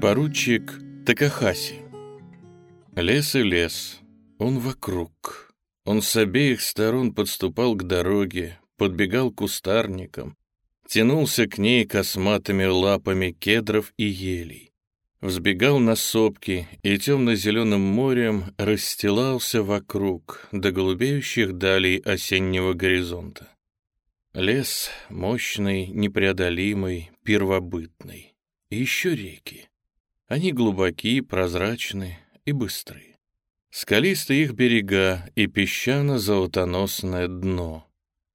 Поручик Такахаси. Лес и лес, он вокруг. Он с обеих сторон подступал к дороге, подбегал к кустарникам, тянулся к ней косматыми лапами кедров и елей, взбегал на сопки и темно-зеленым морем расстилался вокруг до голубеющих далей осеннего горизонта. Лес мощный, непреодолимый, первобытный. И еще реки. Они глубокие, прозрачные и быстрые. Скалистые их берега и песчано-золотоносное дно.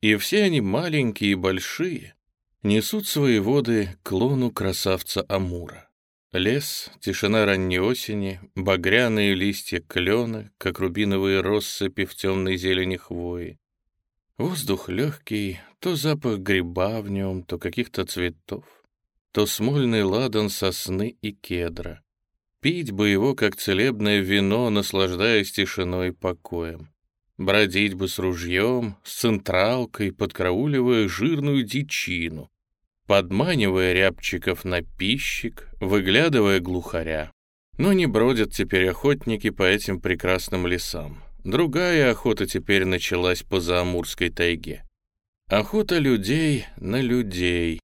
И все они маленькие и большие, несут свои воды к лону красавца Амура. Лес, тишина ранней осени, багряные листья клена, как рубиновые россыпи в темной зелени хвои. Воздух легкий, то запах гриба в нем, то каких-то цветов, то смольный ладан сосны и кедра. Пить бы его, как целебное вино, наслаждаясь тишиной и покоем. Бродить бы с ружьем, с централкой, подкрауливая жирную дичину, подманивая рябчиков на пищик, выглядывая глухаря. Но не бродят теперь охотники по этим прекрасным лесам. Другая охота теперь началась по Заамурской тайге. Охота людей на людей.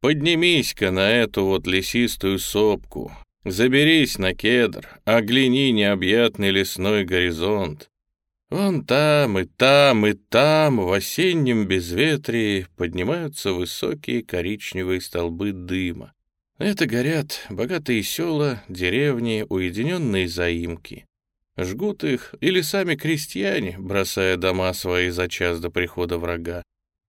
Поднимись-ка на эту вот лесистую сопку, заберись на кедр, огляни необъятный лесной горизонт. Вон там и там и там в осеннем безветрии поднимаются высокие коричневые столбы дыма. Это горят богатые села, деревни, уединенные заимки. Жгут их или сами крестьяне, бросая дома свои за час до прихода врага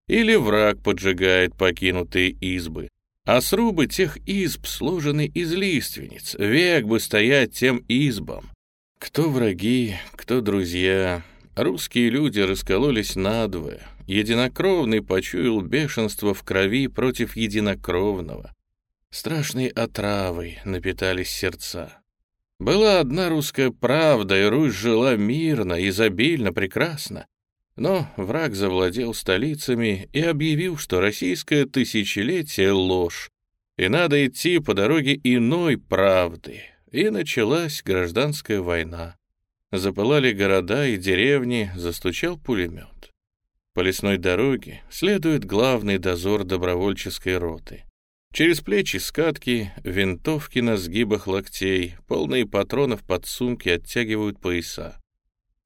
или враг поджигает покинутые избы. А срубы тех изб сложены из лиственниц, век бы стоять тем избам. Кто враги, кто друзья. Русские люди раскололись надвое. Единокровный почуял бешенство в крови против единокровного. Страшной отравой напитались сердца. Была одна русская правда, и Русь жила мирно, изобильно, прекрасно. Но враг завладел столицами и объявил, что российское тысячелетие — ложь, и надо идти по дороге иной правды. И началась гражданская война. Запылали города и деревни, застучал пулемет. По лесной дороге следует главный дозор добровольческой роты. Через плечи скатки, винтовки на сгибах локтей, полные патронов под сумки оттягивают пояса.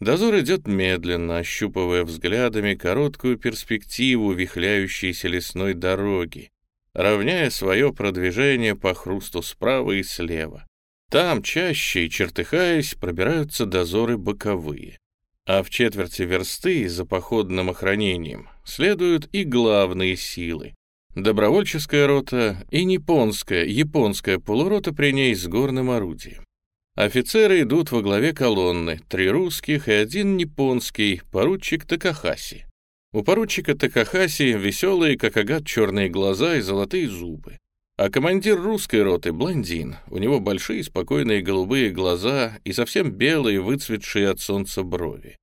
Дозор идет медленно, ощупывая взглядами короткую перспективу вихляющейся лесной дороги, равняя свое продвижение по хрусту справа и слева. Там чаще и чертыхаясь пробираются дозоры боковые. А в четверти версты за походным охранением следуют и главные силы. Добровольческая рота и японская, японская полурота при ней с горным орудием. Офицеры идут во главе колонны, три русских и один японский, поручик Такахаси. У поручика Такахаси веселые, как агат, черные глаза и золотые зубы. А командир русской роты — блондин. У него большие спокойные голубые глаза и совсем белые, выцветшие от солнца брови.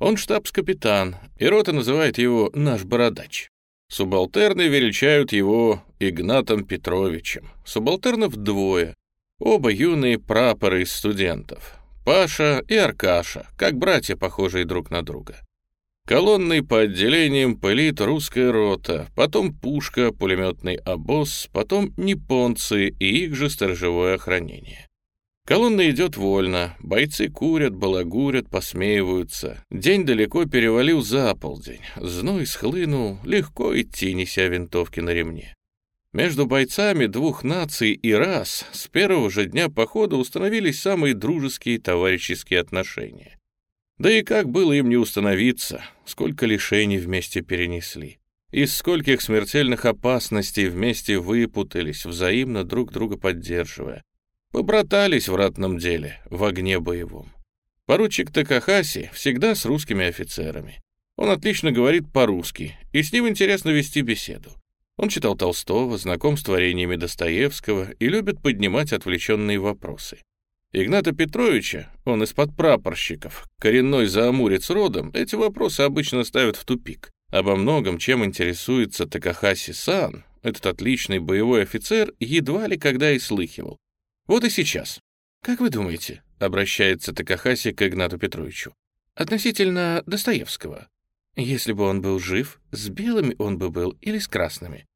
Он штабс-капитан, и рота называет его «наш бородач». Субалтерны величают его Игнатом Петровичем. Субалтернов двое. Оба юные прапоры из студентов. Паша и Аркаша, как братья, похожие друг на друга. Колонной по отделениям пылит русская рота, потом пушка, пулеметный обоз, потом японцы и их же сторожевое охранение. Колонна идет вольно, бойцы курят, балагурят, посмеиваются. День далеко перевалил за полдень, зной схлынул, легко идти, неся винтовки на ремне. Между бойцами двух наций и рас с первого же дня похода установились самые дружеские товарищеские отношения. Да и как было им не установиться, сколько лишений вместе перенесли. Из скольких смертельных опасностей вместе выпутались, взаимно друг друга поддерживая. Побратались в ратном деле, в огне боевом. Поручик Такахаси всегда с русскими офицерами. Он отлично говорит по-русски, и с ним интересно вести беседу. Он читал Толстого, знаком с творениями Достоевского и любит поднимать отвлеченные вопросы. Игната Петровича, он из-под прапорщиков, коренной заамурец родом, эти вопросы обычно ставят в тупик. Обо многом, чем интересуется Такахаси-сан, этот отличный боевой офицер едва ли когда и слыхивал. Вот и сейчас. Как вы думаете, обращается Такахаси к Игнату Петровичу, относительно Достоевского, если бы он был жив, с белыми он бы был или с красными?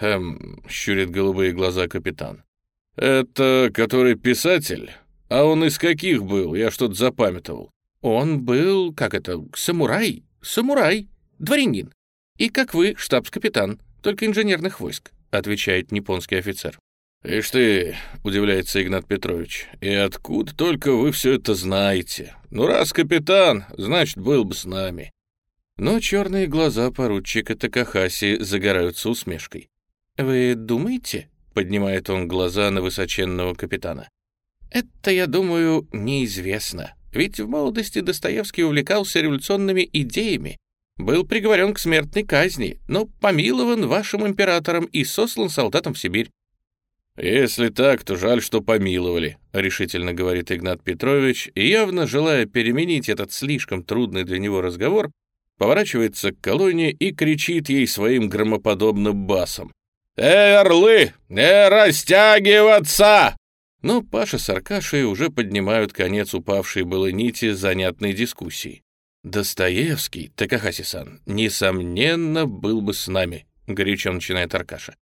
Хм, щурит голубые глаза капитан. Это который писатель? А он из каких был? Я что-то запамятовал. Он был, как это, самурай, самурай, дворянин. И как вы, штабс-капитан, только инженерных войск, отвечает японский офицер. «Ишь ты», — удивляется Игнат Петрович, — «и откуда только вы все это знаете? Ну, раз капитан, значит, был бы с нами». Но черные глаза поручика Такахаси загораются усмешкой. «Вы думаете?» — поднимает он глаза на высоченного капитана. «Это, я думаю, неизвестно. Ведь в молодости Достоевский увлекался революционными идеями, был приговорен к смертной казни, но помилован вашим императором и сослан солдатам в Сибирь. «Если так, то жаль, что помиловали», — решительно говорит Игнат Петрович, явно желая переменить этот слишком трудный для него разговор, поворачивается к колонне и кричит ей своим громоподобным басом. «Эй, орлы, не растягиваться!» Но Паша с Аркашей уже поднимают конец упавшей было нити занятной дискуссии. «Достоевский, Такахаси-сан, несомненно, был бы с нами», — горячо начинает Аркаша.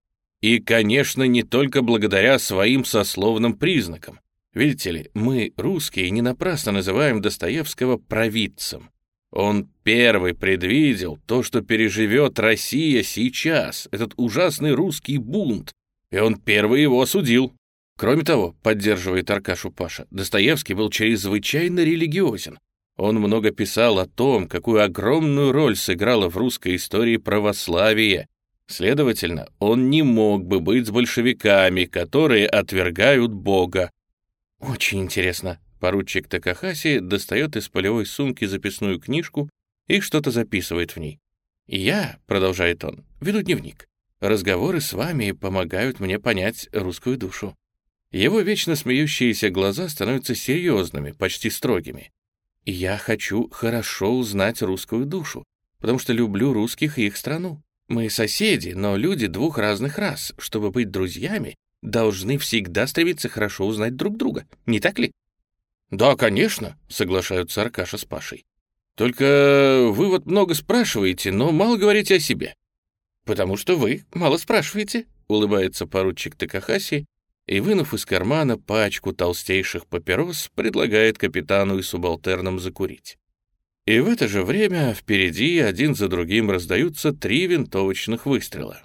«И, конечно, не только благодаря своим сословным признакам. Видите ли, мы, русские, не напрасно называем Достоевского провидцем. Он первый предвидел то, что переживет Россия сейчас, этот ужасный русский бунт, и он первый его осудил. Кроме того, поддерживает Аркашу Паша, Достоевский был чрезвычайно религиозен. Он много писал о том, какую огромную роль сыграло в русской истории православие. Следовательно, он не мог бы быть с большевиками, которые отвергают Бога. Очень интересно, Поручик Такахаси достает из полевой сумки записную книжку и что-то записывает в ней. «Я», — продолжает он, — «веду дневник. Разговоры с вами помогают мне понять русскую душу». Его вечно смеющиеся глаза становятся серьезными, почти строгими. «Я хочу хорошо узнать русскую душу, потому что люблю русских и их страну. Мы соседи, но люди двух разных рас. Чтобы быть друзьями, должны всегда стремиться хорошо узнать друг друга, не так ли?» «Да, конечно», — соглашаются Аркаша с Пашей. «Только вы вот много спрашиваете, но мало говорите о себе». «Потому что вы мало спрашиваете», — улыбается поручик Такахаси и, вынув из кармана пачку толстейших папирос, предлагает капитану и субалтернам закурить. И в это же время впереди один за другим раздаются три винтовочных выстрела.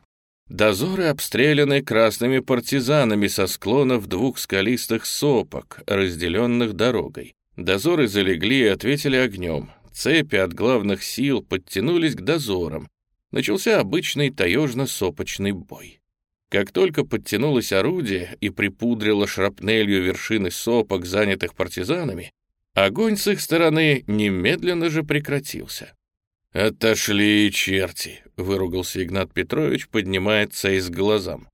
Дозоры обстреляны красными партизанами со склонов двух скалистых сопок, разделенных дорогой. Дозоры залегли и ответили огнем. Цепи от главных сил подтянулись к дозорам. Начался обычный таежно-сопочный бой. Как только подтянулось орудие и припудрило шрапнелью вершины сопок, занятых партизанами, огонь с их стороны немедленно же прекратился. «Отошли, черти!» — выругался Игнат Петрович, поднимается из глазам.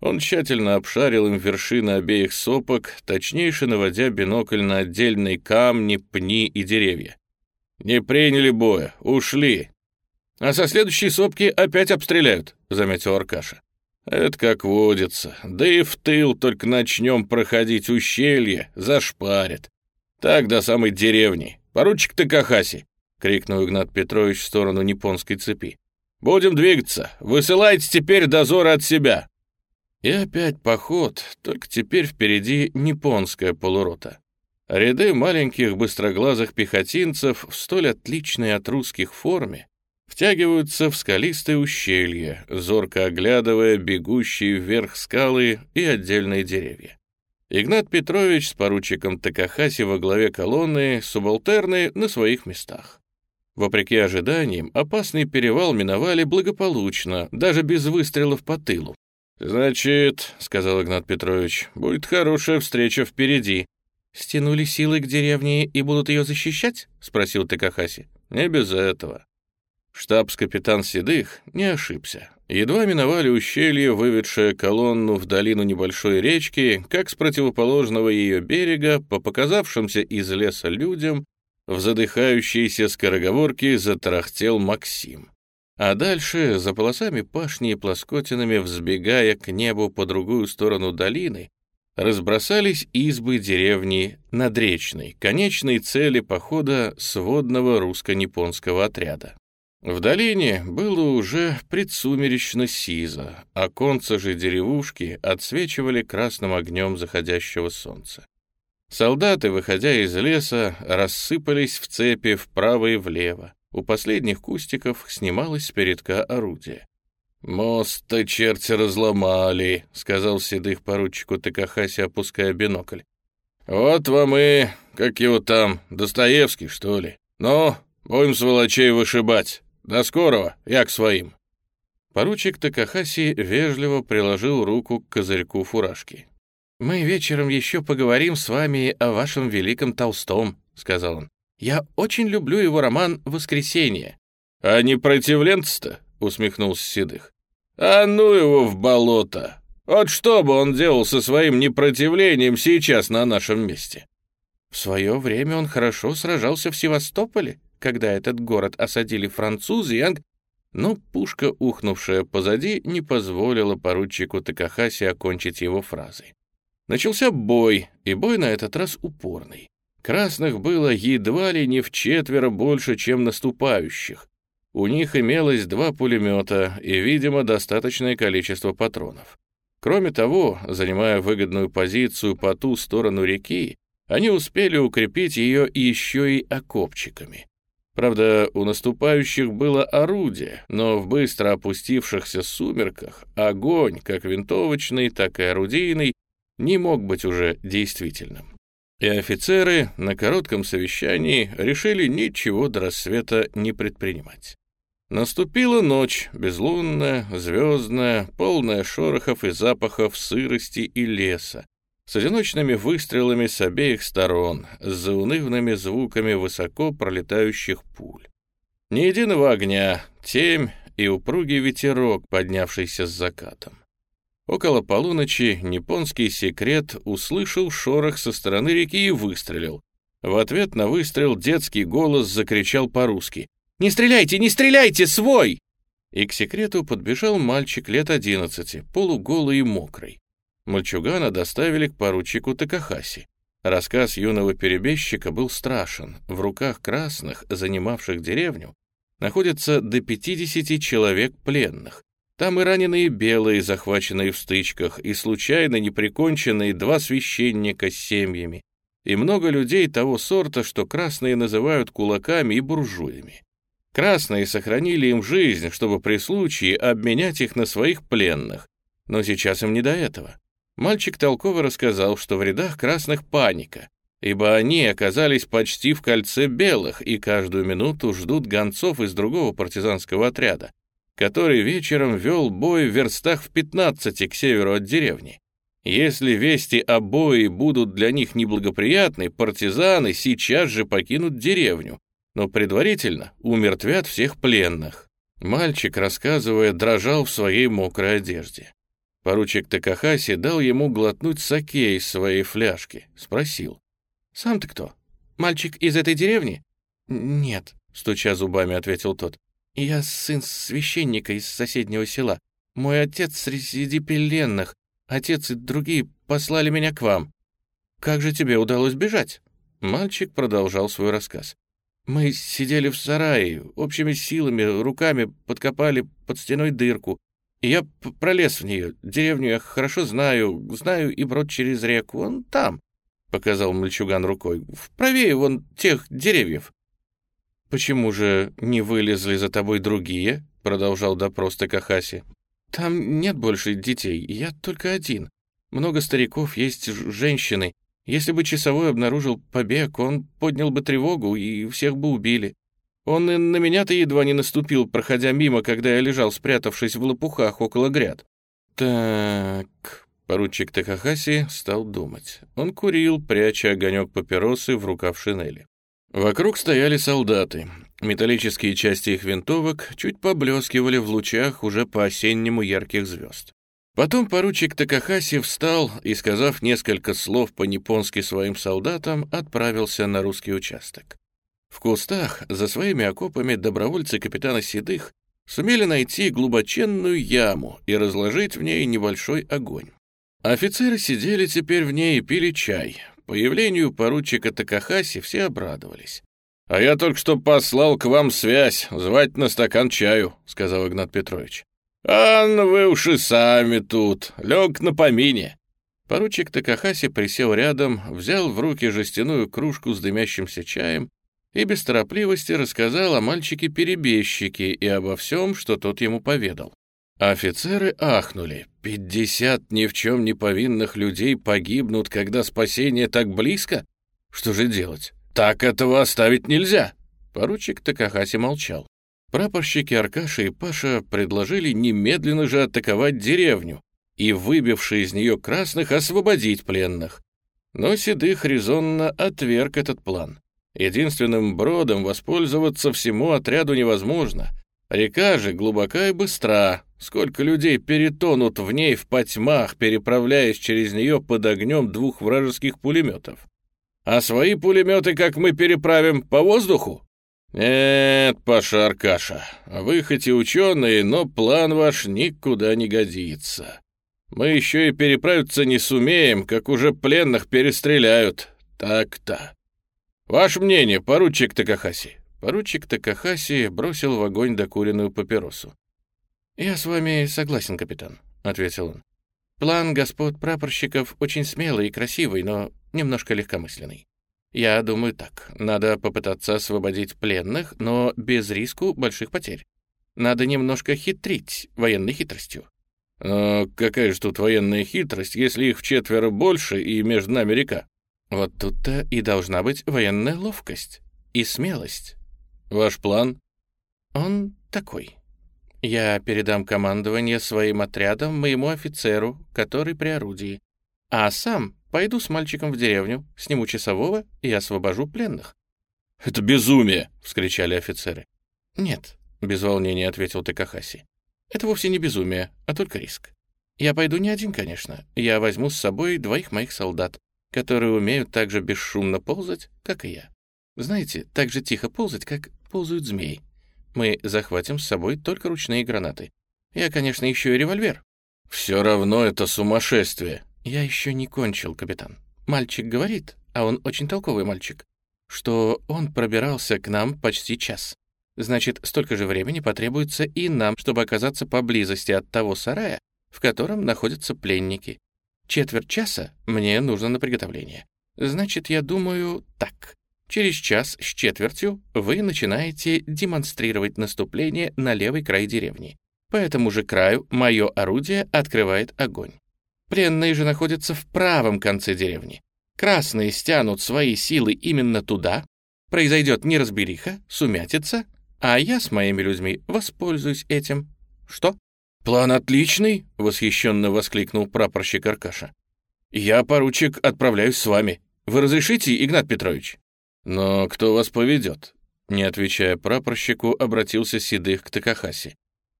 Он тщательно обшарил им вершины обеих сопок, точнейше наводя бинокль на отдельные камни, пни и деревья. «Не приняли боя, ушли!» «А со следующей сопки опять обстреляют», — заметил Аркаша. «Это как водится. Да и в тыл только начнем проходить ущелье, зашпарят. Так до самой деревни. Поручик Такахаси, — крикнул Игнат Петрович в сторону японской цепи. «Будем двигаться! Высылайте теперь дозоры от себя!» И опять поход, только теперь впереди японская полурота. Ряды маленьких быстроглазых пехотинцев в столь отличной от русских форме втягиваются в скалистое ущелье, зорко оглядывая бегущие вверх скалы и отдельные деревья. Игнат Петрович с поручиком Такахаси во главе колонны, субалтерны на своих местах. Вопреки ожиданиям, опасный перевал миновали благополучно, даже без выстрелов по тылу. «Значит, — сказал Игнат Петрович, — будет хорошая встреча впереди». «Стянули силы к деревне и будут ее защищать?» — спросил Такахаси. «Не без этого». Штабс-капитан Седых не ошибся. Едва миновали ущелье, выведшее колонну в долину небольшой речки, как с противоположного ее берега, по показавшимся из леса людям, в задыхающейся скороговорке затарахтел Максим. А дальше, за полосами пашни и плоскотинами, взбегая к небу по другую сторону долины, разбросались избы деревни Надречной, конечной цели похода сводного русско-японского отряда. В долине было уже предсумеречно сизо, а конца же деревушки отсвечивали красным огнем заходящего солнца. Солдаты, выходя из леса, рассыпались в цепи вправо и влево. У последних кустиков снималось с передка орудие. «Мост-то черти разломали», — сказал седых поручику Такахаси, опуская бинокль. «Вот вам и, как его там, Достоевский, что ли? Ну, будем сволочей вышибать. До скорого, я к своим». Поручик Такахаси вежливо приложил руку к козырьку фуражки. «Мы вечером еще поговорим с вами о вашем великом Толстом», — сказал он. «Я очень люблю его роман «Воскресенье». «А не противленцы-то?» — усмехнулся Седых. «А ну его в болото! Вот что бы он делал со своим непротивлением сейчас на нашем месте?» В свое время он хорошо сражался в Севастополе, когда этот город осадили французы и анг... Но пушка, ухнувшая позади, не позволила поручику Такахаси окончить его фразой. Начался бой, и бой на этот раз упорный. Красных было едва ли не в четверо больше, чем наступающих. У них имелось два пулемета и, видимо, достаточное количество патронов. Кроме того, занимая выгодную позицию по ту сторону реки, они успели укрепить ее еще и окопчиками. Правда, у наступающих было орудие, но в быстро опустившихся сумерках огонь, как винтовочный, так и орудийный, не мог быть уже действительным. И офицеры на коротком совещании решили ничего до рассвета не предпринимать. Наступила ночь, безлунная, звездная, полная шорохов и запахов сырости и леса, с одиночными выстрелами с обеих сторон, с заунывными звуками высоко пролетающих пуль. Ни единого огня, темь и упругий ветерок, поднявшийся с закатом. Около полуночи японский секрет услышал шорох со стороны реки и выстрелил. В ответ на выстрел детский голос закричал по-русски «Не стреляйте, не стреляйте, свой!» И к секрету подбежал мальчик лет одиннадцати, полуголый и мокрый. Мальчугана доставили к поручику Такахаси. Рассказ юного перебежчика был страшен. В руках красных, занимавших деревню, находится до 50 человек пленных. Там и раненые белые, захваченные в стычках, и случайно неприконченные два священника с семьями, и много людей того сорта, что красные называют кулаками и буржуями. Красные сохранили им жизнь, чтобы при случае обменять их на своих пленных. Но сейчас им не до этого. Мальчик толково рассказал, что в рядах красных паника, ибо они оказались почти в кольце белых и каждую минуту ждут гонцов из другого партизанского отряда, который вечером вел бой в верстах в 15 к северу от деревни. Если вести о бое будут для них неблагоприятны, партизаны сейчас же покинут деревню, но предварительно умертвят всех пленных. Мальчик, рассказывая, дрожал в своей мокрой одежде. Поручик Такахаси дал ему глотнуть саке из своей фляжки. Спросил. «Сам ты кто? Мальчик из этой деревни?» «Нет», — стуча зубами, ответил тот. «Я сын священника из соседнего села. Мой отец среди пленных. Отец и другие послали меня к вам. Как же тебе удалось бежать?» Мальчик продолжал свой рассказ. Мы сидели в сарае, общими силами, руками подкопали под стеной дырку. Я пролез в нее. Деревню я хорошо знаю, знаю и брод через реку. Он там, — показал мальчуган рукой, — вправее вон тех деревьев. «Почему же не вылезли за тобой другие?» — продолжал допрос Такахаси. «Там нет больше детей, я только один. Много стариков, есть женщины. Если бы часовой обнаружил побег, он поднял бы тревогу и всех бы убили. Он и на меня-то едва не наступил, проходя мимо, когда я лежал, спрятавшись в лопухах около гряд. Так, поручик Такахаси стал думать. Он курил, пряча огонек папиросы в рукав шинели. Вокруг стояли солдаты. Металлические части их винтовок чуть поблескивали в лучах уже по-осеннему ярких звезд. Потом поручик Такахаси встал и, сказав несколько слов по-японски своим солдатам, отправился на русский участок. В кустах, за своими окопами, добровольцы капитана Седых сумели найти глубоченную яму и разложить в ней небольшой огонь. Офицеры сидели теперь в ней и пили чай. Появлению поручика Такахаси все обрадовались. «А я только что послал к вам связь, звать на стакан чаю», — сказал Игнат Петрович. «Ан, вы уж и сами тут, лег на помине». Поручик Такахаси присел рядом, взял в руки жестяную кружку с дымящимся чаем и без торопливости рассказал о мальчике-перебежчике и обо всем, что тот ему поведал. Офицеры ахнули. Пятьдесят ни в чем не повинных людей погибнут, когда спасение так близко? Что же делать? Так этого оставить нельзя. Поручик Такахаси молчал. Прапорщики Аркаша и Паша предложили немедленно же атаковать деревню и, выбивши из нее красных, освободить пленных. Но Седых резонно отверг этот план. Единственным бродом воспользоваться всему отряду невозможно. Река же глубока и быстра, Сколько людей перетонут в ней в потьмах, переправляясь через нее под огнем двух вражеских пулеметов? А свои пулеметы как мы переправим по воздуху? Нет, Паша Аркаша, вы хоть и ученые, но план ваш никуда не годится. Мы еще и переправиться не сумеем, как уже пленных перестреляют. Так-то. Ваше мнение, поручик Такахаси? Поручик Такахаси бросил в огонь докуренную папиросу. «Я с вами согласен, капитан», — ответил он. «План господ прапорщиков очень смелый и красивый, но немножко легкомысленный. Я думаю так, надо попытаться освободить пленных, но без риску больших потерь. Надо немножко хитрить военной хитростью». «Но какая же тут военная хитрость, если их в четверо больше и между нами река?» «Вот тут-то и должна быть военная ловкость и смелость». «Ваш план?» «Он такой». Я передам командование своим отрядам моему офицеру, который при орудии. А сам пойду с мальчиком в деревню, сниму часового и освобожу пленных». «Это безумие!» — вскричали офицеры. «Нет», — без волнения ответил Такахаси. «Это вовсе не безумие, а только риск. Я пойду не один, конечно. Я возьму с собой двоих моих солдат, которые умеют так же бесшумно ползать, как и я. Знаете, так же тихо ползать, как ползают змеи. Мы захватим с собой только ручные гранаты. Я, конечно, ищу и револьвер». «Все равно это сумасшествие». «Я еще не кончил, капитан. Мальчик говорит, а он очень толковый мальчик, что он пробирался к нам почти час. Значит, столько же времени потребуется и нам, чтобы оказаться поблизости от того сарая, в котором находятся пленники. Четверть часа мне нужно на приготовление. Значит, я думаю так. Через час с четвертью вы начинаете демонстрировать наступление на левый край деревни. По этому же краю мое орудие открывает огонь. Пленные же находятся в правом конце деревни. Красные стянут свои силы именно туда, произойдет неразбериха, сумятица, а я с моими людьми воспользуюсь этим. Что? «План отличный!» — восхищенно воскликнул прапорщик Аркаша. «Я, поручик, отправляюсь с вами. Вы разрешите, Игнат Петрович?» «Но кто вас поведет?» Не отвечая прапорщику, обратился Седых к Такахаси.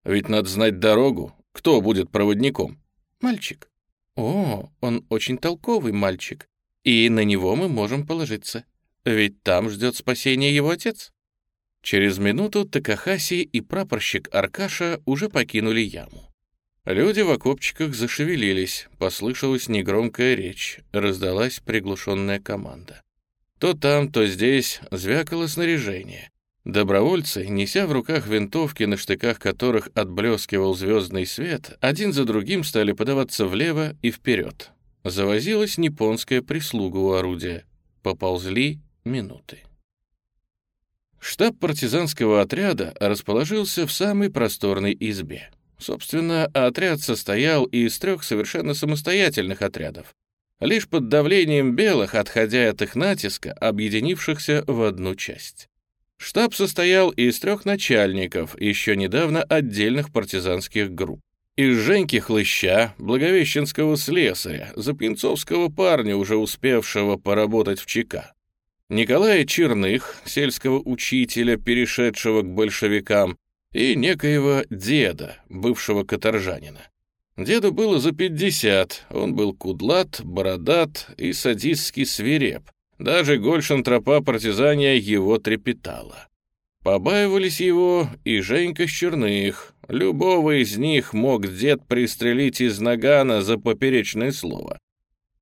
«Ведь надо знать дорогу. Кто будет проводником?» «Мальчик». «О, он очень толковый мальчик, и на него мы можем положиться. Ведь там ждет спасение его отец». Через минуту Такахаси и прапорщик Аркаша уже покинули яму. Люди в окопчиках зашевелились, послышалась негромкая речь, раздалась приглушенная команда. То там, то здесь звякало снаряжение. Добровольцы, неся в руках винтовки, на штыках которых отблескивал звездный свет, один за другим стали подаваться влево и вперед. Завозилась японская прислуга у орудия. Поползли минуты. Штаб партизанского отряда расположился в самой просторной избе. Собственно, отряд состоял из трех совершенно самостоятельных отрядов лишь под давлением белых, отходя от их натиска, объединившихся в одну часть. Штаб состоял из трех начальников, еще недавно отдельных партизанских групп. Из Женьки Хлыща, благовещенского слесаря, запинцовского парня, уже успевшего поработать в ЧК. Николая Черных, сельского учителя, перешедшего к большевикам, и некоего деда, бывшего каторжанина. Деду было за пятьдесят, он был кудлат, бородат и садистски свиреп. Даже гольшин-тропа партизания его трепетала. Побаивались его и Женька с Черных, Любого из них мог дед пристрелить из нагана за поперечное слово.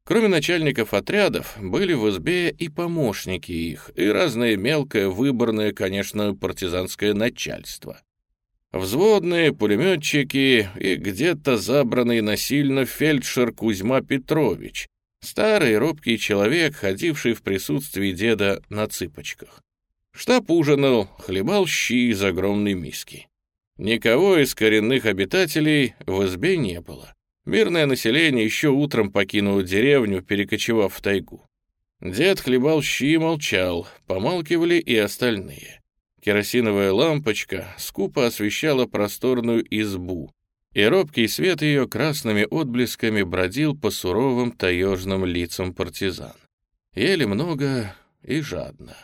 Кроме начальников отрядов, были в избе и помощники их, и разное мелкое, выборное, конечно, партизанское начальство. Взводные, пулеметчики и где-то забранный насильно фельдшер Кузьма Петрович, старый робкий человек, ходивший в присутствии деда на цыпочках. Штаб ужинал, хлебал щи из огромной миски. Никого из коренных обитателей в избе не было. Мирное население еще утром покинуло деревню, перекочевав в тайгу. Дед хлебал щи и молчал, помалкивали и остальные. Керосиновая лампочка скупо освещала просторную избу, и робкий свет ее красными отблесками бродил по суровым таежным лицам партизан. Ели много и жадно.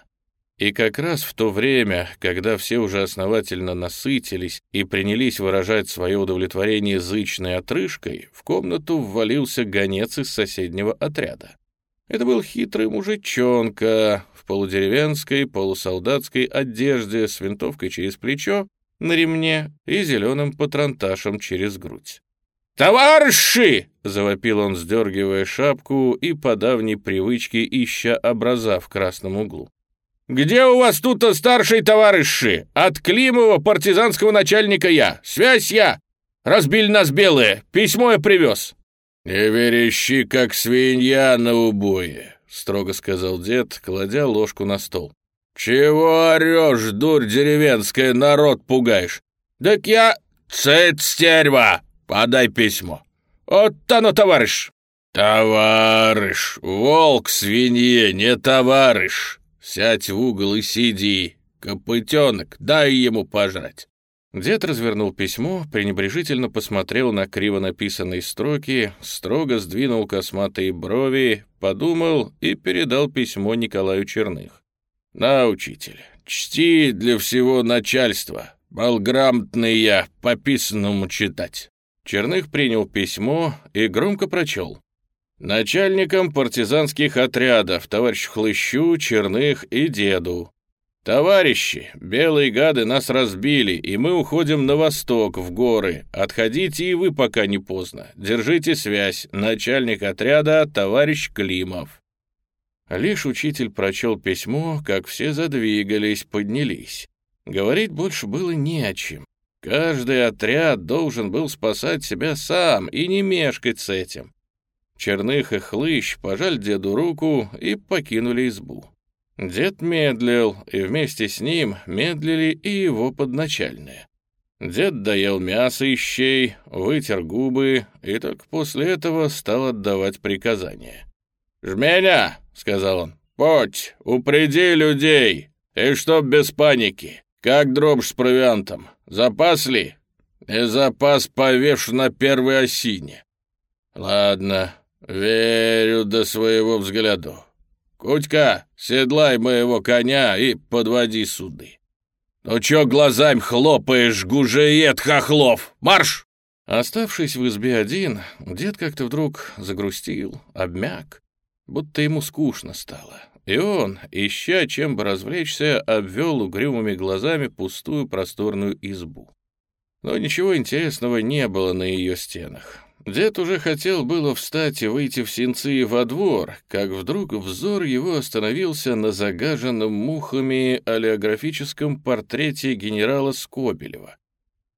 И как раз в то время, когда все уже основательно насытились и принялись выражать свое удовлетворение зычной отрыжкой, в комнату ввалился гонец из соседнего отряда. Это был хитрый мужичонка в полудеревенской, полусолдатской одежде с винтовкой через плечо, на ремне и зеленым патронташем через грудь. «Товарищи!» — завопил он, сдергивая шапку и по давней привычке ища образа в красном углу. «Где у вас тут старший товарищи? От Климова, партизанского начальника я. Связь я. Разбили нас белые. Письмо я привез». «Не верещи, как свинья на убое», — строго сказал дед, кладя ложку на стол. «Чего орешь, дурь деревенская, народ пугаешь?» «Так я... Цет, стерва! Подай письмо!» «Вот оно, товарищ!» «Товарищ! Волк свинье, не товарищ!» Сядь в угол и сиди. Копытенок, дай ему пожрать». Дед развернул письмо, пренебрежительно посмотрел на криво написанные строки, строго сдвинул косматые брови, подумал и передал письмо Николаю Черных. «На, учитель, чти для всего начальства. Малграмотный я, по писанному читать». Черных принял письмо и громко прочел начальникам партизанских отрядов, товарищ Хлыщу, Черных и Деду. «Товарищи, белые гады нас разбили, и мы уходим на восток, в горы. Отходите и вы, пока не поздно. Держите связь. Начальник отряда, товарищ Климов». Лишь учитель прочел письмо, как все задвигались, поднялись. Говорить больше было не о чем. Каждый отряд должен был спасать себя сам и не мешкать с этим. Черных и Хлыщ пожали деду руку и покинули избу. Дед медлил, и вместе с ним медлили и его подначальные. Дед доел мясо и щей, вытер губы и только после этого стал отдавать приказания. «Жменя!» — сказал он. «Подь, упреди людей, и чтоб без паники. Как дробь с провиантом? Запас ли?» «И запас повеш на первой осине». «Ладно, «Верю до своего взгляду. Кутька, седлай моего коня и подводи суды. Ну чё глазами хлопаешь, гужеед хохлов? Марш!» Оставшись в избе один, дед как-то вдруг загрустил, обмяк, будто ему скучно стало. И он, ища чем бы развлечься, обвел угрюмыми глазами пустую просторную избу. Но ничего интересного не было на ее стенах. Дед уже хотел было встать и выйти в сенцы во двор, как вдруг взор его остановился на загаженном мухами олеографическом портрете генерала Скобелева.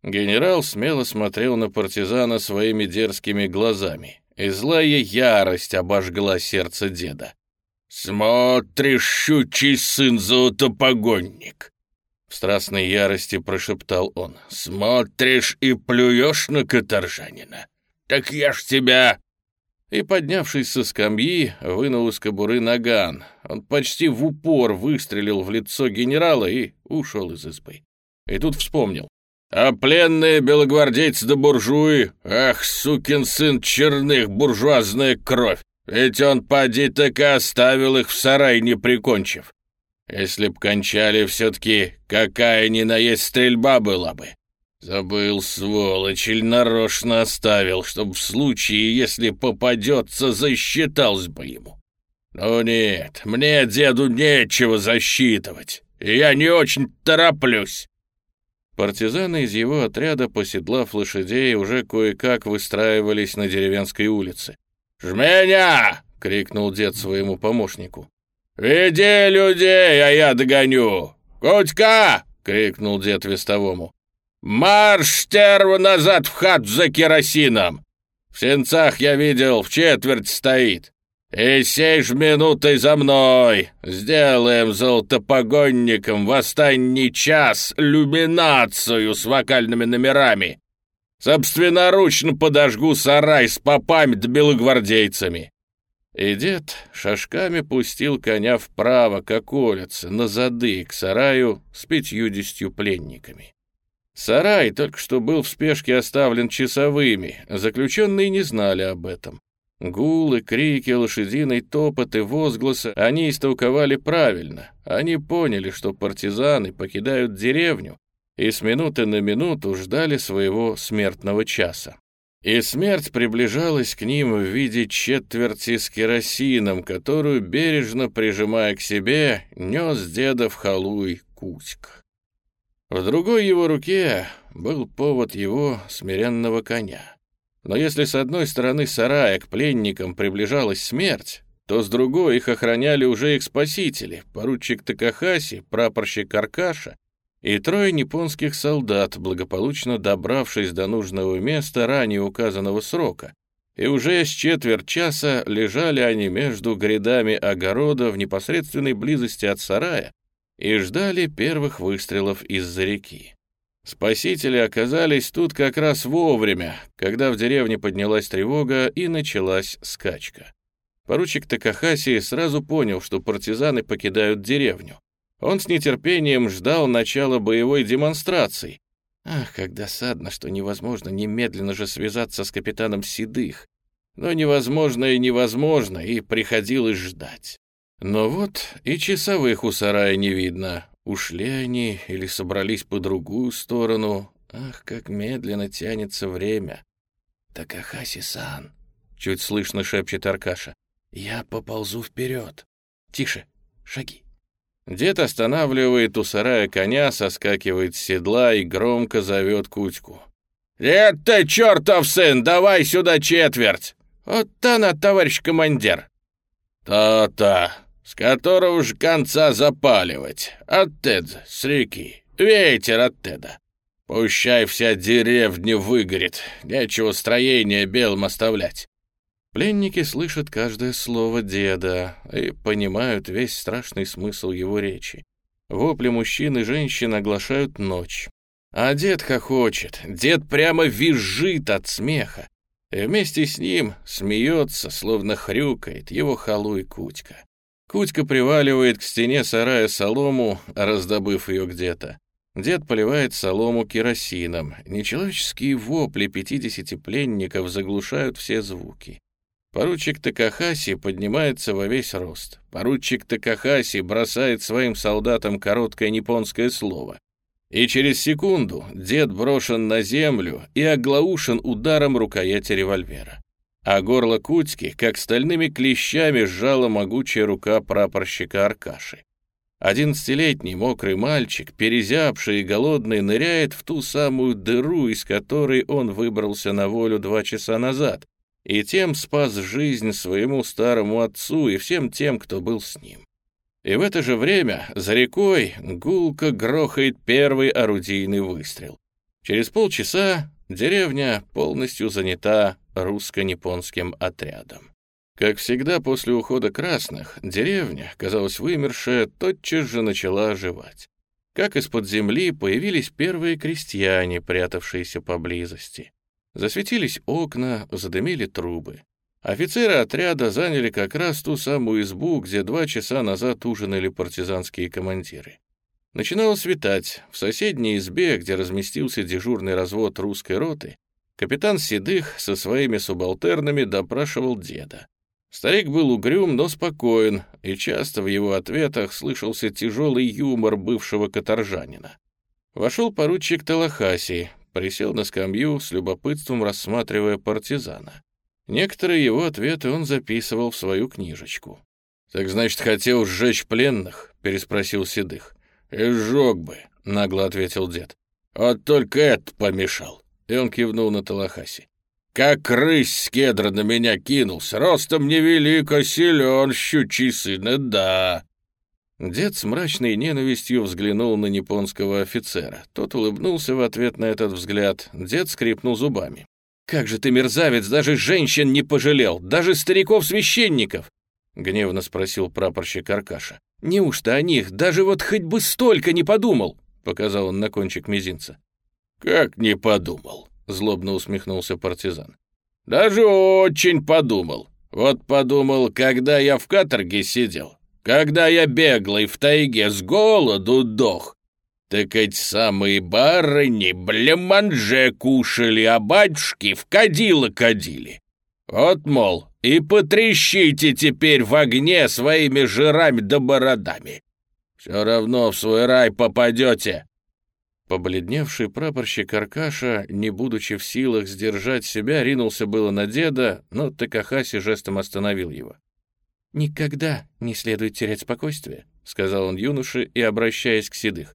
Генерал смело смотрел на партизана своими дерзкими глазами, и злая ярость обожгла сердце деда. «Смотришь, щучий сын золотопогонник!» В страстной ярости прошептал он. «Смотришь и плюешь на каторжанина!» «Так я ж тебя...» И, поднявшись со скамьи, вынул из кобуры наган. Он почти в упор выстрелил в лицо генерала и ушел из избы. И тут вспомнил. «А пленные белогвардейцы да буржуи? Ах, сукин сын черных, буржуазная кровь! Ведь он, поди, так и оставил их в сарай, не прикончив. Если б кончали все-таки, какая ни на есть стрельба была бы. Забыл, сволочь, или нарочно оставил, чтоб в случае, если попадется, засчиталось бы ему. Но нет, мне, деду, нечего засчитывать, и я не очень тороплюсь. Партизаны из его отряда, поседлав лошадей, уже кое-как выстраивались на деревенской улице. «Жменя!» — крикнул дед своему помощнику. «Веди людей, а я догоню! Кутька!» — крикнул дед вестовому. «Марш, стерва, назад в хат за керосином! В сенцах я видел, в четверть стоит. И сей ж минутой за мной сделаем золотопогонникам в останний час люминацию с вокальными номерами. Собственноручно подожгу сарай с попами да белогвардейцами. И дед шажками пустил коня вправо, как улица, на зады к сараю с пятьюдесятью пленниками. Сарай только что был в спешке оставлен часовыми, заключенные не знали об этом. Гулы, крики, лошадиный топот и возгласы они истолковали правильно. Они поняли, что партизаны покидают деревню, и с минуты на минуту ждали своего смертного часа. И смерть приближалась к ним в виде четверти с керосином, которую, бережно прижимая к себе, нес деда в халуй Кузька. В другой его руке был повод его смиренного коня. Но если с одной стороны сарая к пленникам приближалась смерть, то с другой их охраняли уже их спасители, поручик Такахаси, прапорщик Аркаша и трое японских солдат, благополучно добравшись до нужного места ранее указанного срока, и уже с четверть часа лежали они между грядами огорода в непосредственной близости от сарая и ждали первых выстрелов из-за реки. Спасители оказались тут как раз вовремя, когда в деревне поднялась тревога и началась скачка. Поручик Такахаси сразу понял, что партизаны покидают деревню. Он с нетерпением ждал начала боевой демонстрации. Ах, как досадно, что невозможно немедленно же связаться с капитаном Седых. Но невозможно и невозможно, и приходилось ждать. Но вот и часовых у сарая не видно. Ушли они или собрались по другую сторону. Ах, как медленно тянется время. «Такахаси-сан», — чуть слышно шепчет Аркаша, — «я поползу вперед. Тише, шаги». Дед останавливает у сарая коня, соскакивает с седла и громко зовет Кузьку. «Дед ты, чертов сын, давай сюда четверть!» «Вот она, товарищ командир!» «То-то, с которого ж конца запаливать. От Теда, с реки, ветер от Теда. Пущай вся деревня выгорит, нечего строение белым оставлять. Пленники слышат каждое слово деда и понимают весь страшный смысл его речи. Вопли мужчин и женщин оглашают ночь. А дед хохочет, дед прямо визжит от смеха. И вместе с ним смеется, словно хрюкает его халуй Кутька. Кутька приваливает к стене сарая солому, раздобыв ее где-то. Дед поливает солому керосином. Нечеловеческие вопли пятидесяти пленников заглушают все звуки. Поручик Такахаси поднимается во весь рост. Поручик Такахаси бросает своим солдатам короткое японское слово. И через секунду дед брошен на землю и оглаушен ударом рукояти револьвера. А горло Кутьки, как стальными клещами, сжала могучая рука прапорщика Аркаши. Одиннадцатилетний мокрый мальчик, перезябший и голодный, ныряет в ту самую дыру, из которой он выбрался на волю два часа назад, и тем спас жизнь своему старому отцу и всем тем, кто был с ним. И в это же время за рекой гулко грохает первый орудийный выстрел. Через полчаса деревня полностью занята русско-японским отрядом. Как всегда после ухода красных, деревня, казалось вымершая, тотчас же начала оживать. Как из-под земли появились первые крестьяне, прятавшиеся поблизости. Засветились окна, задымили трубы. Офицеры отряда заняли как раз ту самую избу, где два часа назад ужинали партизанские командиры. Начинало светать. В соседней избе, где разместился дежурный развод русской роты, капитан Седых со своими субалтернами допрашивал деда. Старик был угрюм, но спокоен, и часто в его ответах слышался тяжелый юмор бывшего каторжанина. Вошел поручик Талахаси, присел на скамью, с любопытством рассматривая партизана. Некоторые его ответы он записывал в свою книжечку. «Так значит, хотел сжечь пленных?» — переспросил Седых. «И сжег бы», — нагло ответил дед. Вот только это помешал. И он кивнул на Талахаси. Как рысь с на меня кинулся, ростом невелико, силен, щучий сын, да. Дед с мрачной ненавистью взглянул на японского офицера. Тот улыбнулся в ответ на этот взгляд. Дед скрипнул зубами. «Как же ты, мерзавец, даже женщин не пожалел, даже стариков-священников!» — гневно спросил прапорщик Аркаша. «Неужто о них даже вот хоть бы столько не подумал?» — показал он на кончик мизинца. «Как не подумал?» — злобно усмехнулся партизан. «Даже очень подумал. Вот подумал, когда я в каторге сидел, когда я беглый в тайге с голоду дох, так эти самые барыни блеманже кушали, а батюшки в кадило кадили. Вот, мол, и потрещите теперь в огне своими жирами да бородами. Все равно в свой рай попадете. Побледневший прапорщик Аркаша, не будучи в силах сдержать себя, ринулся было на деда, но Такахаси жестом остановил его. «Никогда не следует терять спокойствие», — сказал он юноше и, обращаясь к седых.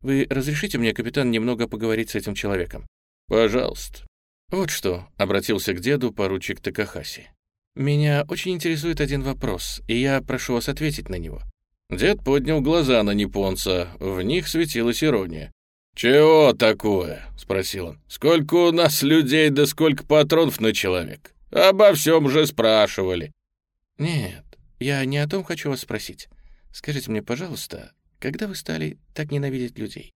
«Вы разрешите мне, капитан, немного поговорить с этим человеком?» «Пожалуйста». «Вот что», — обратился к деду поручик Такахаси. «Меня очень интересует один вопрос, и я прошу вас ответить на него». Дед поднял глаза на японца, в них светилась ирония. «Чего такое?» — спросил он. «Сколько у нас людей, да сколько патронов на человек? Обо всем же спрашивали». «Нет, я не о том хочу вас спросить. Скажите мне, пожалуйста, когда вы стали так ненавидеть людей?»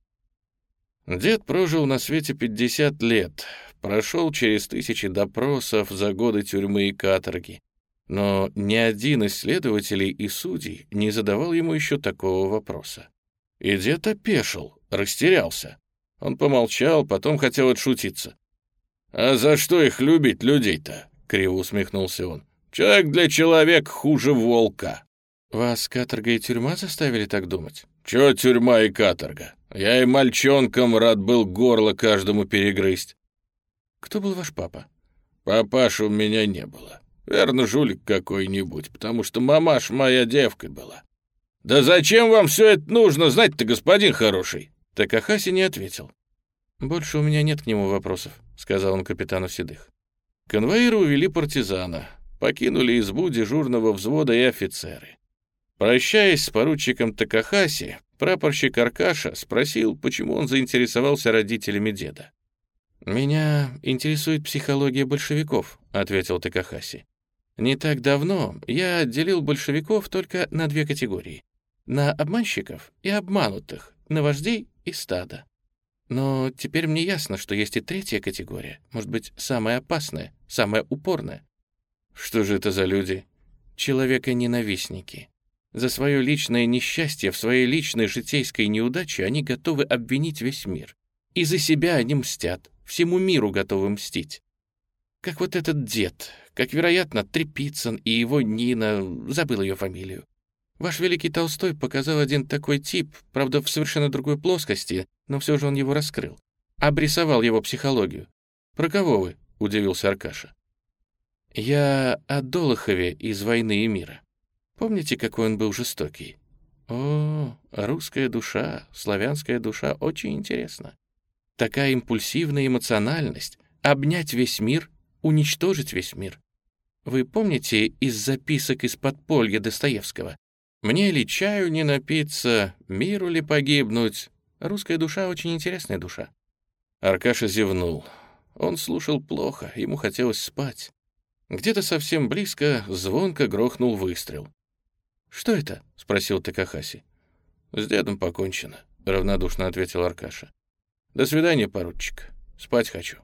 Дед прожил на свете 50 лет, прошел через тысячи допросов за годы тюрьмы и каторги. Но ни один из следователей и судей не задавал ему еще такого вопроса. И дед опешил, растерялся. Он помолчал, потом хотел отшутиться. «А за что их любить, людей-то?» — криво усмехнулся он. Человек для человека хуже волка. Вас каторга и тюрьма заставили так думать? Чё тюрьма и каторга? Я и мальчонком рад был горло каждому перегрызть. Кто был ваш папа? Папаша у меня не было. Верно, жулик какой-нибудь, потому что мамаш моя девкой была. Да зачем вам все это нужно знать-то, господин хороший? Такахаси не ответил. «Больше у меня нет к нему вопросов», — сказал он капитану Седых. Конвоиры увели партизана. Покинули избу дежурного взвода и офицеры. Прощаясь с поручиком Такахаси, прапорщик Аркаша спросил, почему он заинтересовался родителями деда. «Меня интересует психология большевиков», — ответил Такахаси. «Не так давно я отделил большевиков только на две категории. На обманщиков и обманутых, на вождей и стада. Но теперь мне ясно, что есть и третья категория, может быть, самая опасная, самая упорная. Что же это за люди? Человека-ненавистники. За свое личное несчастье, в своей личной житейской неудаче они готовы обвинить весь мир. И за себя они мстят, всему миру готовы мстить. Как вот этот дед, как, вероятно, Трепицын и его Нина, забыл ее фамилию. Ваш великий Толстой показал один такой тип, правда, в совершенно другой плоскости, но все же он его раскрыл. Обрисовал его психологию. «Про кого вы?» — удивился Аркаша. Я о Долохове из «Войны и мира». Помните, какой он был жестокий? О, русская душа, славянская душа, очень интересно. Такая импульсивная эмоциональность, обнять весь мир, уничтожить весь мир. Вы помните из записок из подполья Достоевского? «Мне ли чаю не напиться, миру ли погибнуть?» Русская душа — очень интересная душа. Аркаша зевнул. Он слушал плохо, ему хотелось спать. Где-то совсем близко звонко грохнул выстрел. «Что это?» — спросил Такахаси. «С дедом покончено», — равнодушно ответил Аркаша. «До свидания, поручик. Спать хочу».